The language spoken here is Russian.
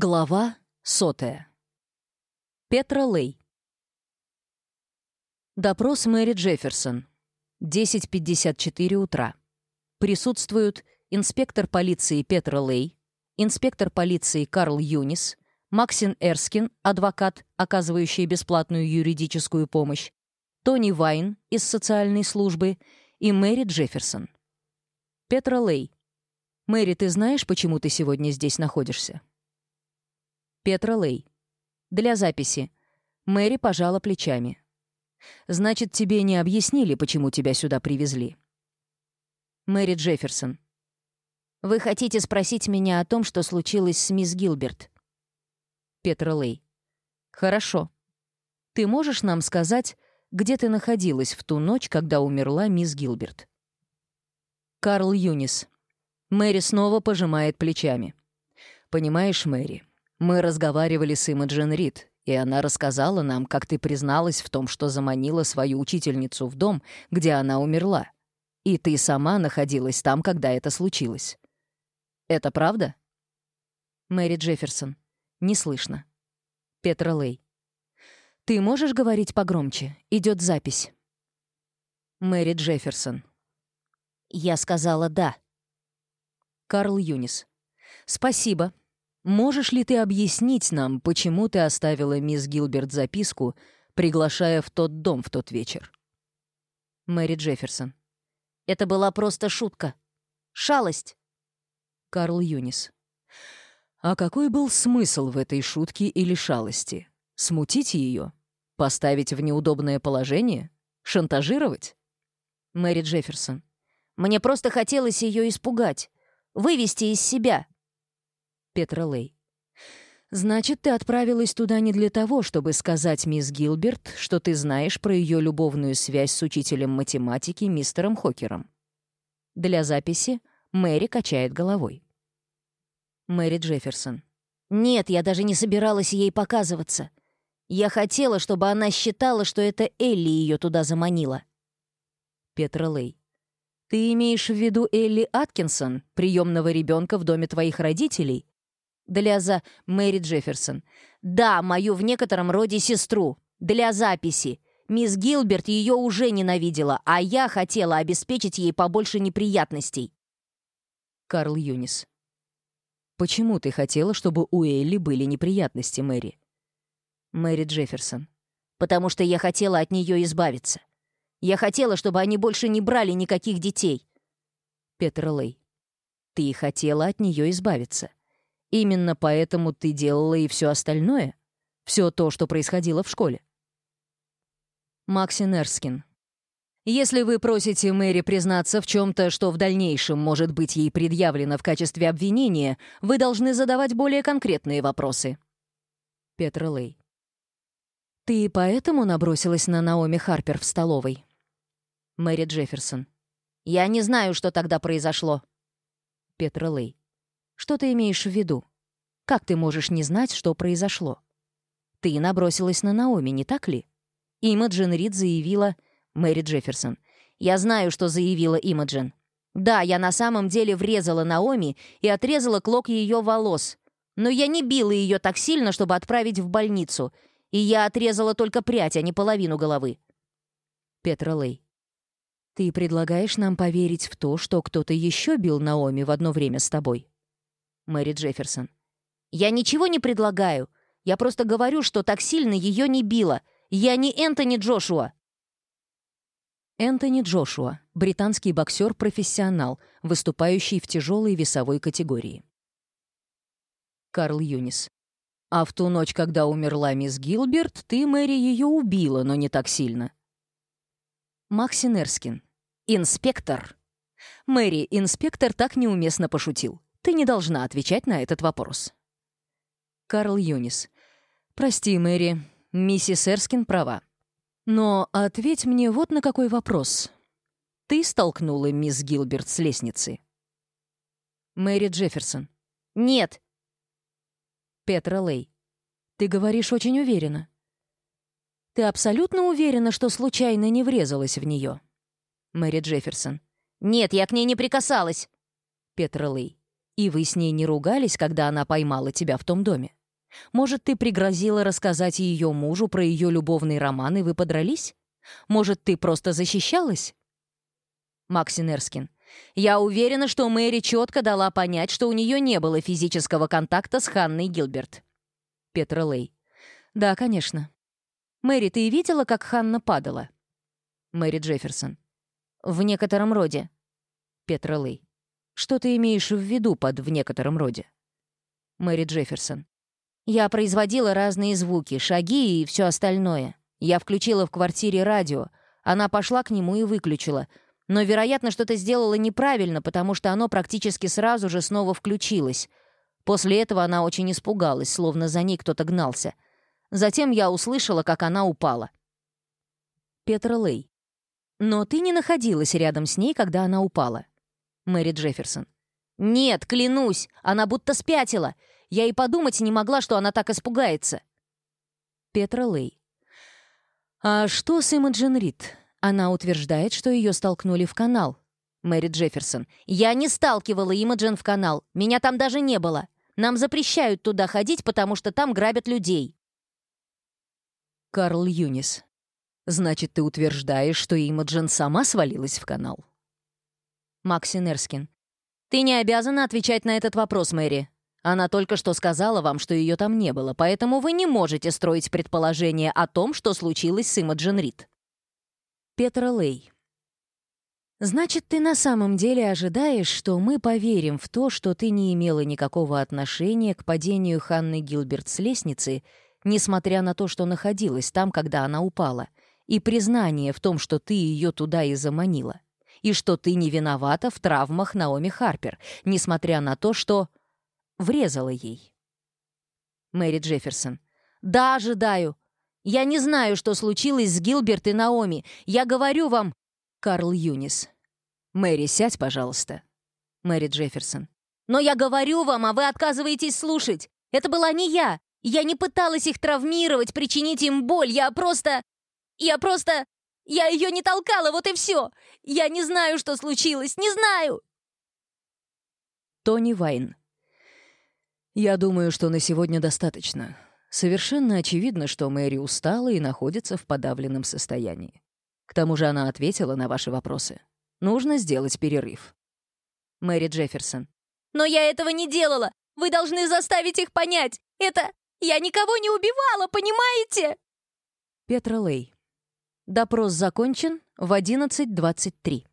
Глава сотая. Петра Лей. Допрос Мэри Джефферсон. 10.54 утра. Присутствуют инспектор полиции Петра Лей, инспектор полиции Карл Юнис, Максин Эрскин, адвокат, оказывающий бесплатную юридическую помощь, Тони Вайн из социальной службы и Мэри Джефферсон. Петра Лей. Мэри, ты знаешь, почему ты сегодня здесь находишься? Петра Лей. Для записи. Мэри пожала плечами. Значит, тебе не объяснили, почему тебя сюда привезли. Мэри Джефферсон. Вы хотите спросить меня о том, что случилось с мисс Гилберт? Петра Лей. Хорошо. Ты можешь нам сказать, где ты находилась в ту ночь, когда умерла мисс Гилберт? Карл Юнис. Мэри снова пожимает плечами. Понимаешь, Мэри, мы разговаривали с Имаджин Рид, и она рассказала нам, как ты призналась в том, что заманила свою учительницу в дом, где она умерла. И ты сама находилась там, когда это случилось. Это правда? Мэри Джефферсон. Не слышно. Петра Лей. Ты можешь говорить погромче? Идет запись. Мэри Джефферсон. Я сказала «да». Карл Юнис. Спасибо. Можешь ли ты объяснить нам, почему ты оставила мисс Гилберт записку, приглашая в тот дом в тот вечер? Мэри Джефферсон. Это была просто шутка. Шалость. Карл Юнис. А какой был смысл в этой шутке или шалости? Смутить ее? Поставить в неудобное положение? Шантажировать? Мэри Джефферсон. Мне просто хотелось ее испугать, вывести из себя. Петра Лей. «Значит, ты отправилась туда не для того, чтобы сказать мисс Гилберт, что ты знаешь про ее любовную связь с учителем математики мистером Хокером». Для записи Мэри качает головой. Мэри Джефферсон. «Нет, я даже не собиралась ей показываться. Я хотела, чтобы она считала, что это Элли ее туда заманила». Петра Лей. «Ты имеешь в виду Элли Аткинсон, приемного ребенка в доме твоих родителей, для Мэри Джефферсон. «Да, мою в некотором роде сестру. Для записи. Мисс Гилберт ее уже ненавидела, а я хотела обеспечить ей побольше неприятностей». Карл Юнис. «Почему ты хотела, чтобы у Элли были неприятности, Мэри?» Мэри Джефферсон. «Потому что я хотела от нее избавиться. Я хотела, чтобы они больше не брали никаких детей». Петр Лей. «Ты хотела от нее избавиться. Именно поэтому ты делала и все остальное? Все то, что происходило в школе?» Максин Эрскин. Если вы просите Мэри признаться в чем-то, что в дальнейшем может быть ей предъявлено в качестве обвинения, вы должны задавать более конкретные вопросы. Петр Лей. «Ты поэтому набросилась на Наоми Харпер в столовой?» Мэри Джефферсон. «Я не знаю, что тогда произошло». Петр Лей. Что ты имеешь в виду? Как ты можешь не знать, что произошло? Ты набросилась на Наоми, не так ли? Имаджин Рид заявила... Мэри Джефферсон. Я знаю, что заявила Имаджин. Да, я на самом деле врезала Наоми и отрезала клок ее волос. Но я не била ее так сильно, чтобы отправить в больницу. И я отрезала только прядь, а не половину головы. Петра Лей. Ты предлагаешь нам поверить в то, что кто-то еще бил Наоми в одно время с тобой? Мэри Джефферсон. «Я ничего не предлагаю. Я просто говорю, что так сильно ее не било. Я не Энтони Джошуа». Энтони Джошуа, британский боксер-профессионал, выступающий в тяжелой весовой категории. Карл Юнис. «А в ту ночь, когда умерла мисс Гилберт, ты, Мэри, ее убила, но не так сильно». Максин Эрскин. «Инспектор». Мэри, инспектор так неуместно пошутил. Ты не должна отвечать на этот вопрос. Карл Юнис. Прости, Мэри, миссис Эрскин права. Но ответь мне вот на какой вопрос. Ты столкнула мисс Гилберт с лестницы? Мэри Джефферсон. Нет. Петра Лей. Ты говоришь очень уверенно. Ты абсолютно уверена, что случайно не врезалась в нее? Мэри Джефферсон. Нет, я к ней не прикасалась. Петра Лей. И вы с ней не ругались, когда она поймала тебя в том доме? Может, ты пригрозила рассказать ее мужу про ее любовный роман, и вы подрались? Может, ты просто защищалась? Максин Эрскин. Я уверена, что Мэри четко дала понять, что у нее не было физического контакта с Ханной Гилберт. Петра Лей. Да, конечно. Мэри, ты видела, как Ханна падала? Мэри Джефферсон. В некотором роде. Петра Лей. Что ты имеешь в виду под «в некотором роде»?» Мэри Джефферсон. «Я производила разные звуки, шаги и все остальное. Я включила в квартире радио. Она пошла к нему и выключила. Но, вероятно, что-то сделала неправильно, потому что оно практически сразу же снова включилось. После этого она очень испугалась, словно за ней кто-то гнался. Затем я услышала, как она упала». Петра Лей. «Но ты не находилась рядом с ней, когда она упала. Мэри Джефферсон. «Нет, клянусь, она будто спятила. Я и подумать не могла, что она так испугается». Петра Лей. «А что с Имаджин Рид? Она утверждает, что ее столкнули в канал». Мэри Джефферсон. «Я не сталкивала Имаджин в канал. Меня там даже не было. Нам запрещают туда ходить, потому что там грабят людей». Карл Юнис. «Значит, ты утверждаешь, что Имаджин сама свалилась в канал?» Макси Нерскин. «Ты не обязана отвечать на этот вопрос, Мэри. Она только что сказала вам, что ее там не было, поэтому вы не можете строить предположение о том, что случилось с Имаджин Рид». Петра Лей. «Значит, ты на самом деле ожидаешь, что мы поверим в то, что ты не имела никакого отношения к падению Ханны Гилберт с лестницы, несмотря на то, что находилась там, когда она упала, и признание в том, что ты ее туда и заманила?» и что ты не виновата в травмах Наоми Харпер, несмотря на то, что врезала ей. Мэри Джефферсон. «Да, ожидаю. Я не знаю, что случилось с Гилберт и Наоми. Я говорю вам...» Карл Юнис. «Мэри, сядь, пожалуйста». Мэри Джефферсон. «Но я говорю вам, а вы отказываетесь слушать. Это была не я. Я не пыталась их травмировать, причинить им боль. Я просто... Я просто... Я ее не толкала, вот и все. Я не знаю, что случилось! Не знаю!» Тони Вайн. «Я думаю, что на сегодня достаточно. Совершенно очевидно, что Мэри устала и находится в подавленном состоянии. К тому же она ответила на ваши вопросы. Нужно сделать перерыв». Мэри Джефферсон. «Но я этого не делала! Вы должны заставить их понять! Это... Я никого не убивала, понимаете?» Петра Лей. Допрос закончен в 11.23.